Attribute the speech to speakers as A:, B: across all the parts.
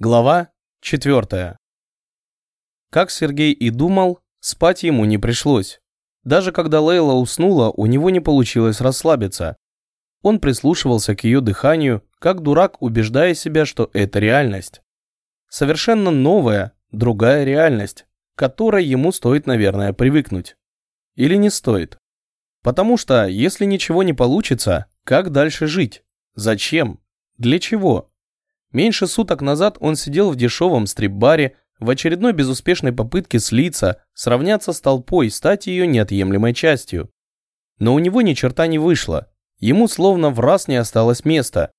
A: Глава 4. Как Сергей и думал, спать ему не пришлось. Даже когда Лейла уснула, у него не получилось расслабиться. Он прислушивался к ее дыханию, как дурак, убеждая себя, что это реальность. Совершенно новая, другая реальность, к которой ему стоит, наверное, привыкнуть. Или не стоит. Потому что, если ничего не получится, как дальше жить? Зачем? Для чего? Меньше суток назад он сидел в дешевом стрип-баре в очередной безуспешной попытке слиться, сравняться с толпой, стать ее неотъемлемой частью. Но у него ни черта не вышло. Ему словно в раз не осталось места.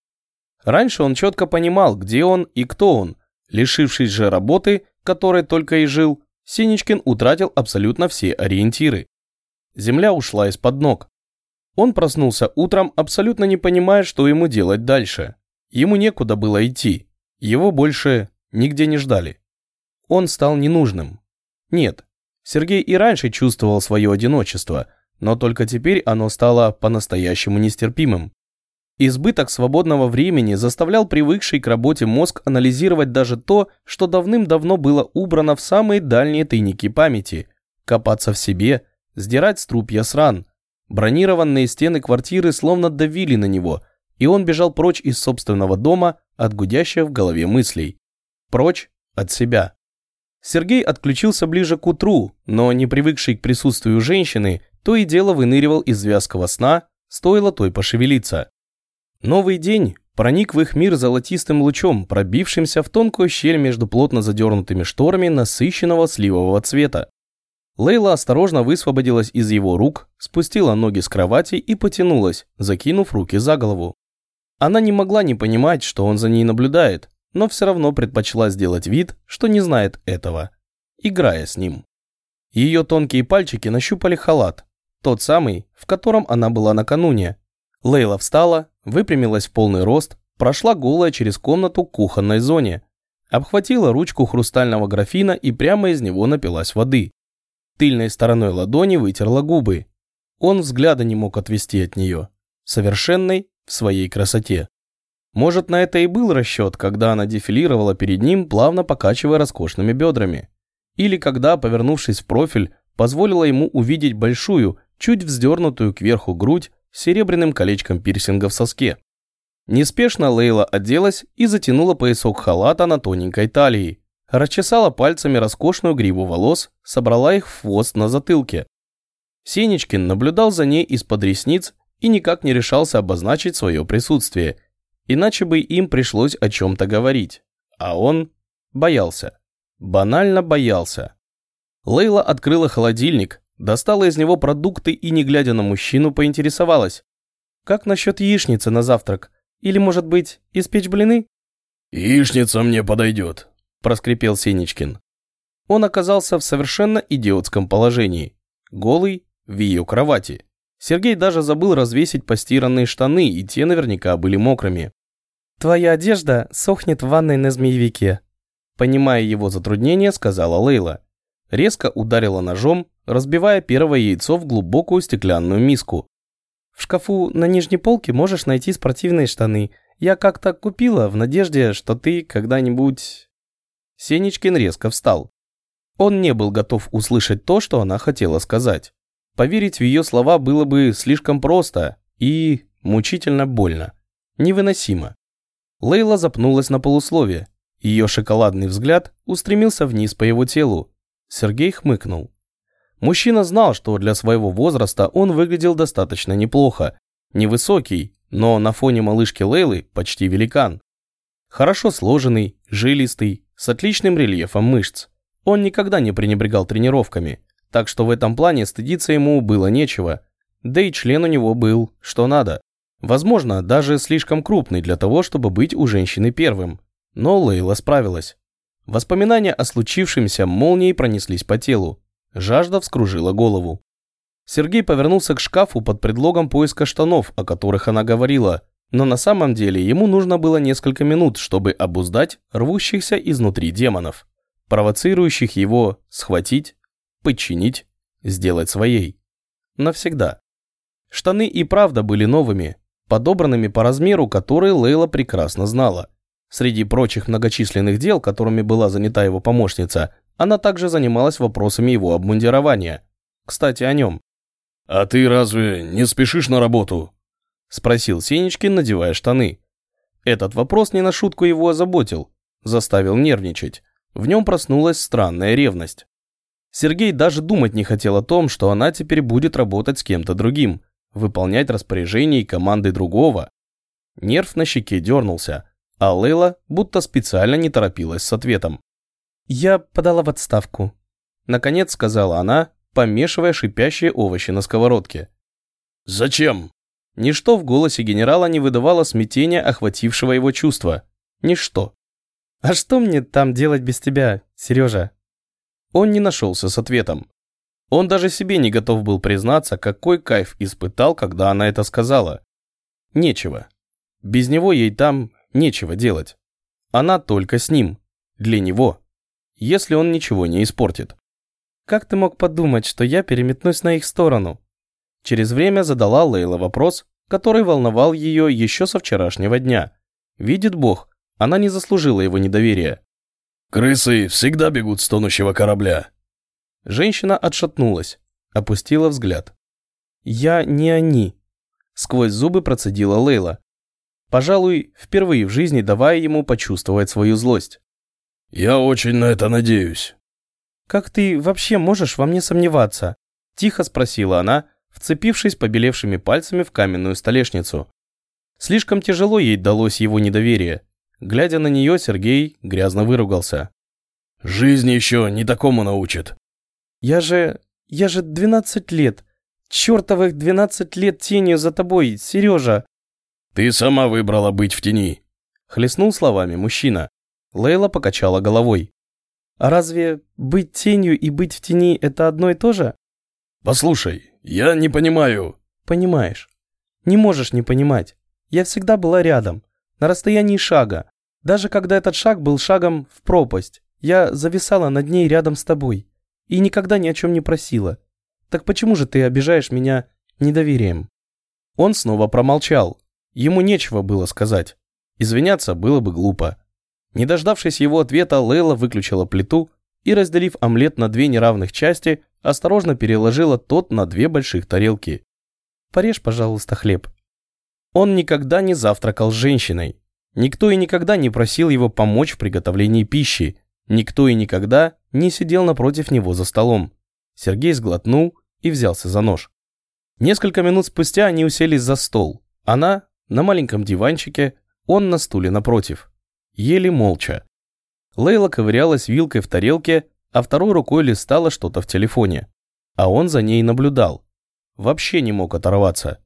A: Раньше он четко понимал, где он и кто он. Лишившись же работы, которой только и жил, Синичкин утратил абсолютно все ориентиры. Земля ушла из-под ног. Он проснулся утром, абсолютно не понимая, что ему делать дальше. Ему некуда было идти. Его больше нигде не ждали. Он стал ненужным. Нет, Сергей и раньше чувствовал свое одиночество, но только теперь оно стало по-настоящему нестерпимым. Избыток свободного времени заставлял привыкший к работе мозг анализировать даже то, что давным-давно было убрано в самые дальние тайники памяти, копаться в себе, сдирать струпья с ран. Бронированные стены квартиры словно давили на него – и он бежал прочь из собственного дома от гудящих в голове мыслей. Прочь от себя. Сергей отключился ближе к утру, но не привыкший к присутствию женщины, то и дело выныривал из вязкого сна, стоило той пошевелиться. Новый день проник в их мир золотистым лучом, пробившимся в тонкую щель между плотно задернутыми шторами насыщенного сливового цвета. Лейла осторожно высвободилась из его рук, спустила ноги с кровати и потянулась, закинув руки за голову. Она не могла не понимать, что он за ней наблюдает, но все равно предпочла сделать вид, что не знает этого, играя с ним. Ее тонкие пальчики нащупали халат, тот самый, в котором она была накануне. Лейла встала, выпрямилась в полный рост, прошла голая через комнату к кухонной зоне, обхватила ручку хрустального графина и прямо из него напилась воды. Тыльной стороной ладони вытерла губы. Он взгляда не мог отвести от нее. Совершенной в своей красоте. Может, на это и был расчет, когда она дефилировала перед ним, плавно покачивая роскошными бедрами. Или когда, повернувшись в профиль, позволила ему увидеть большую, чуть вздернутую кверху грудь с серебряным колечком пирсинга в соске. Неспешно Лейла оделась и затянула поясок халата на тоненькой талии. Расчесала пальцами роскошную гриву волос, собрала их в хвост на затылке. Сенечкин наблюдал за ней из-под ресниц и никак не решался обозначить свое присутствие, иначе бы им пришлось о чем-то говорить. А он боялся. Банально боялся. Лейла открыла холодильник, достала из него продукты и, не глядя на мужчину, поинтересовалась. «Как насчет яичницы на завтрак? Или, может быть, испечь блины?»
B: «Яичница мне подойдет», – проскрипел Сенечкин.
A: Он оказался в совершенно идиотском положении. Голый в ее кровати. Сергей даже забыл развесить постиранные штаны, и те наверняка были мокрыми. «Твоя одежда сохнет в ванной на змеевике», понимая его затруднение, сказала Лейла. Резко ударила ножом, разбивая первое яйцо в глубокую стеклянную миску. «В шкафу на нижней полке можешь найти спортивные штаны. Я как-то купила в надежде, что ты когда-нибудь...» Сенечкин резко встал. Он не был готов услышать то, что она хотела сказать. Поверить в ее слова было бы слишком просто и мучительно больно. Невыносимо. Лейла запнулась на полусловие. Ее шоколадный взгляд устремился вниз по его телу. Сергей хмыкнул. Мужчина знал, что для своего возраста он выглядел достаточно неплохо. Невысокий, но на фоне малышки Лейлы почти великан. Хорошо сложенный, жилистый, с отличным рельефом мышц. Он никогда не пренебрегал тренировками так что в этом плане стыдиться ему было нечего. Да и член у него был, что надо. Возможно, даже слишком крупный для того, чтобы быть у женщины первым. Но Лейла справилась. Воспоминания о случившемся молнией пронеслись по телу. Жажда вскружила голову. Сергей повернулся к шкафу под предлогом поиска штанов, о которых она говорила, но на самом деле ему нужно было несколько минут, чтобы обуздать рвущихся изнутри демонов, провоцирующих его схватить, подчинить, сделать своей. Навсегда. Штаны и правда были новыми, подобранными по размеру, который Лейла прекрасно знала. Среди прочих многочисленных дел, которыми была занята его помощница, она также занималась вопросами его обмундирования. Кстати, о нем.
B: «А ты разве не спешишь на работу?»
A: – спросил Сенечкин, надевая штаны. Этот вопрос не на шутку его озаботил, заставил нервничать. В нем проснулась странная ревность. Сергей даже думать не хотел о том, что она теперь будет работать с кем-то другим, выполнять распоряжения и команды другого. Нерв на щеке дернулся, а Лейла будто специально не торопилась с ответом. «Я подала в отставку», – наконец сказала она, помешивая шипящие овощи на сковородке.
B: «Зачем?»
A: Ничто в голосе генерала не выдавало смятения, охватившего его чувства. Ничто. «А что мне там делать без тебя, Сережа?» Он не нашелся с ответом. Он даже себе не готов был признаться, какой кайф испытал, когда она это сказала. Нечего. Без него ей там нечего делать. Она только с ним. Для него. Если он ничего не испортит. «Как ты мог подумать, что я переметнусь на их сторону?» Через время задала Лейла вопрос, который волновал ее еще со вчерашнего дня. Видит Бог, она не заслужила его недоверия.
B: «Крысы всегда бегут с тонущего корабля».
A: Женщина отшатнулась, опустила взгляд. «Я не они», — сквозь зубы процедила Лейла. Пожалуй, впервые в жизни давая ему почувствовать свою злость.
B: «Я очень на это надеюсь».
A: «Как ты вообще можешь во мне сомневаться?» – тихо спросила она, вцепившись побелевшими пальцами в каменную столешницу. Слишком тяжело ей далось его недоверие. Глядя на нее, Сергей грязно выругался.
B: «Жизнь еще не такому научит».
A: «Я же... я же двенадцать лет. Чертовых двенадцать лет тенью за тобой, Сережа!»
B: «Ты сама выбрала быть в тени», —
A: хлестнул словами мужчина. Лейла покачала головой. А разве быть тенью и быть в тени – это одно и то же?
B: Послушай, я не понимаю.
A: Понимаешь. Не можешь не понимать. Я всегда была рядом, на расстоянии шага. Даже когда этот шаг был шагом в пропасть, я зависала над ней рядом с тобой и никогда ни о чем не просила. Так почему же ты обижаешь меня недоверием? Он снова промолчал. Ему нечего было сказать. Извиняться было бы глупо. Не дождавшись его ответа, Лейла выключила плиту и, разделив омлет на две неравных части, осторожно переложила тот на две больших тарелки. «Порежь, пожалуйста, хлеб». Он никогда не завтракал с женщиной. Никто и никогда не просил его помочь в приготовлении пищи. Никто и никогда не сидел напротив него за столом. Сергей сглотнул и взялся за нож. Несколько минут спустя они уселись за стол. Она на маленьком диванчике, он на стуле напротив ели молча. Лейла ковырялась вилкой в тарелке, а второй рукой листала что-то в телефоне. А он за ней наблюдал. Вообще не мог оторваться.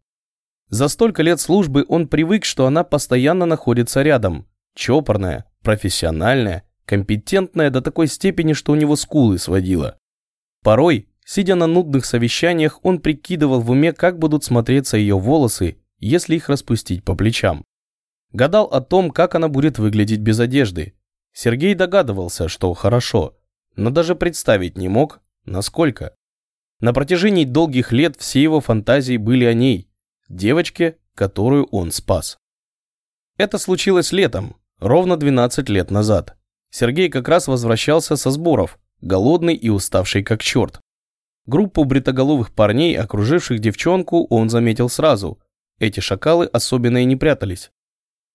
A: За столько лет службы он привык, что она постоянно находится рядом. Чопорная, профессиональная, компетентная до такой степени, что у него скулы сводило. Порой, сидя на нудных совещаниях, он прикидывал в уме, как будут смотреться ее волосы, если их распустить по плечам. Гадал о том, как она будет выглядеть без одежды. Сергей догадывался, что хорошо, но даже представить не мог, насколько. На протяжении долгих лет все его фантазии были о ней, девочке, которую он спас. Это случилось летом, ровно 12 лет назад. Сергей как раз возвращался со сборов, голодный и уставший как черт. Группу бритоголовых парней, окруживших девчонку, он заметил сразу. Эти шакалы особенно и не прятались.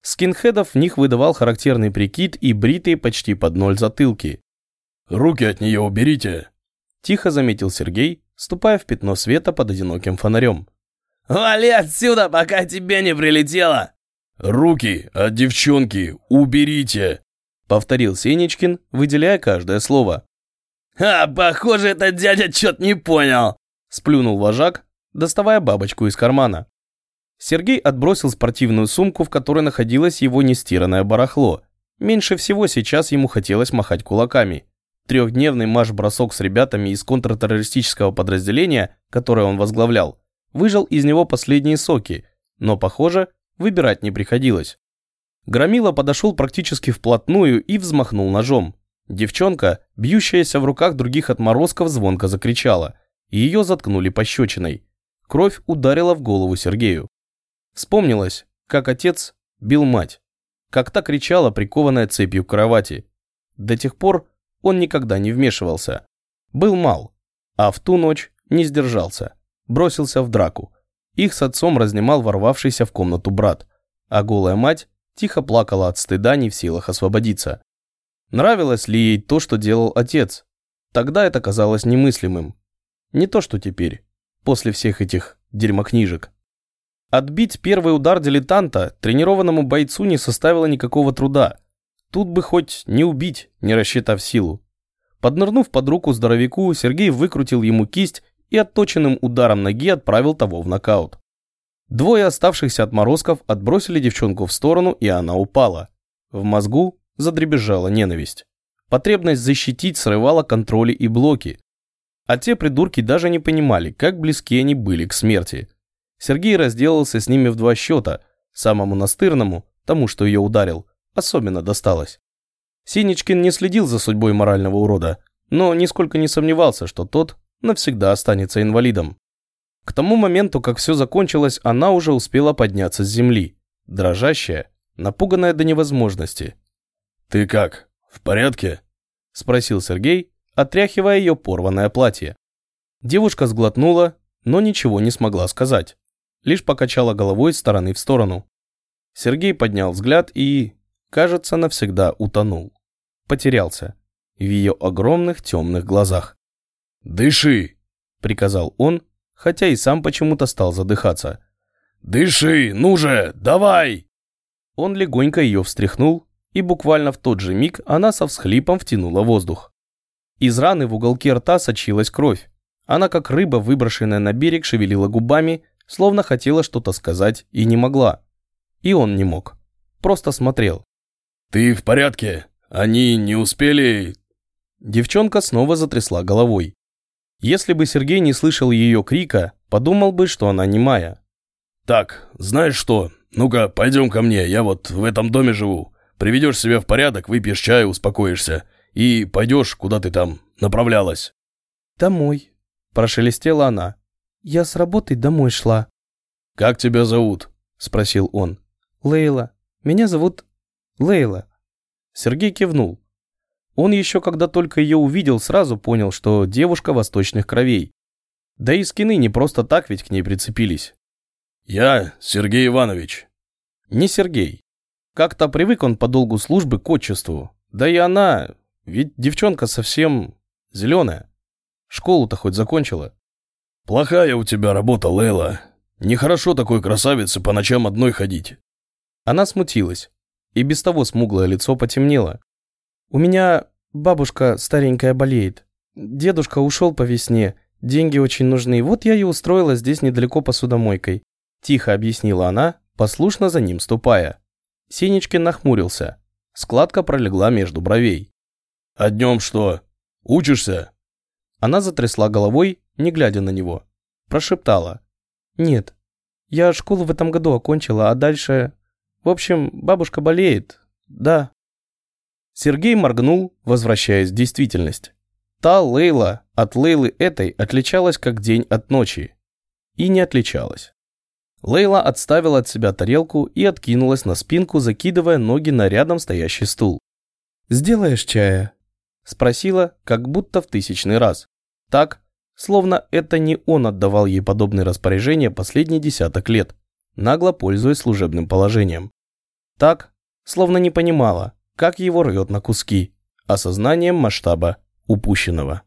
A: Скинхедов в них выдавал характерный прикид и бритые почти под ноль затылки.
B: «Руки от нее уберите!»
A: Тихо заметил Сергей, ступая в пятно света под одиноким фонарем.
C: «Вали отсюда, пока тебе не прилетело!»
B: «Руки от девчонки уберите!»
A: Повторил Сенечкин, выделяя каждое слово.
C: «А, похоже, этот дядя чё-то не понял!»
A: Сплюнул вожак, доставая бабочку из кармана. Сергей отбросил спортивную сумку, в которой находилось его нестиранное барахло. Меньше всего сейчас ему хотелось махать кулаками. Трехдневный марш-бросок с ребятами из контртеррористического подразделения, которое он возглавлял, выжал из него последние соки, но, похоже, выбирать не приходилось. Громила подошел практически вплотную и взмахнул ножом. Девчонка, бьющаяся в руках других отморозков, звонко закричала. Ее заткнули пощечиной. Кровь ударила в голову Сергею. Вспомнилось, как отец бил мать. как та кричала, прикованная цепью к кровати. До тех пор он никогда не вмешивался. Был мал, а в ту ночь не сдержался. Бросился в драку. Их с отцом разнимал ворвавшийся в комнату брат, а голая мать тихо плакала от стыда, не в силах освободиться. Нравилось ли ей то, что делал отец? Тогда это казалось немыслимым. Не то, что теперь, после всех этих дерьмокнижек. Отбить первый удар дилетанта тренированному бойцу не составило никакого труда. Тут бы хоть не убить, не рассчитав силу. Поднырнув под руку здоровяку, Сергей выкрутил ему кисть и отточенным ударом ноги отправил того в нокаут. Двое оставшихся отморозков отбросили девчонку в сторону, и она упала. В мозгу задребезжала ненависть. Потребность защитить срывала контроли и блоки. А те придурки даже не понимали, как близки они были к смерти. Сергей разделался с ними в два счета. Самому настырному, тому, что ее ударил, особенно досталось. Синичкин не следил за судьбой морального урода, но нисколько не сомневался, что тот навсегда останется инвалидом. К тому моменту, как все закончилось, она уже успела подняться с земли, дрожащая, напуганная до невозможности.
B: «Ты как, в порядке?»
A: – спросил Сергей, отряхивая ее порванное платье. Девушка сглотнула, но ничего не смогла сказать, лишь покачала головой с стороны в сторону. Сергей поднял взгляд и, кажется, навсегда утонул. Потерялся в ее огромных темных глазах.
B: «Дыши!» – приказал он, хотя и сам почему-то стал задыхаться. «Дыши, ну же, давай!»
A: Он легонько ее встряхнул, и буквально в тот же миг она со всхлипом втянула воздух. Из раны в уголке рта сочилась кровь. Она, как рыба, выброшенная на берег, шевелила губами, словно хотела что-то сказать и не могла. И он не мог. Просто смотрел.
B: «Ты в порядке? Они не успели...»
A: Девчонка снова затрясла головой. Если бы Сергей не слышал ее крика, подумал бы, что она немая.
B: «Так, знаешь что? Ну-ка, пойдем ко мне, я вот в этом доме живу. Приведешь себя в порядок, выпьешь чай, успокоишься. И пойдешь, куда ты там направлялась».
A: «Домой», – прошелестела она. «Я с работы домой шла».
B: «Как тебя зовут?» – спросил он.
A: «Лейла. Меня зовут Лейла». Сергей кивнул. Он еще когда только ее увидел, сразу понял, что девушка восточных кровей. Да и скины не просто так ведь к ней прицепились.
B: «Я Сергей Иванович».
A: Не Сергей. Как-то привык он по долгу службы к отчеству. Да и она, ведь девчонка совсем зеленая. Школу-то хоть закончила.
B: «Плохая у тебя работа, Лейла. Нехорошо такой красавице по ночам одной ходить».
A: Она смутилась, и без того смуглое лицо потемнело. У меня бабушка старенькая болеет. Дедушка ушел по весне, деньги очень нужны. Вот я и устроила здесь недалеко посудомойкой. Тихо объяснила она, послушно за ним ступая. Синичкин нахмурился. Складка пролегла между бровей.
B: «А днем что? Учишься?»
A: Она затрясла головой, не глядя на него. Прошептала. «Нет, я школу в этом году окончила, а дальше... В общем, бабушка болеет. Да, Сергей моргнул, возвращаясь в действительность. Та Лейла от Лейлы этой отличалась как день от ночи. И не отличалась. Лейла отставила от себя тарелку и откинулась на спинку, закидывая ноги на рядом стоящий стул. «Сделаешь чая?» Спросила, как будто в тысячный раз. Так, словно это не он отдавал ей подобные распоряжения последние десяток лет, нагло пользуясь служебным положением. Так, словно не понимала, как его рвет на куски, осознанием масштаба упущенного.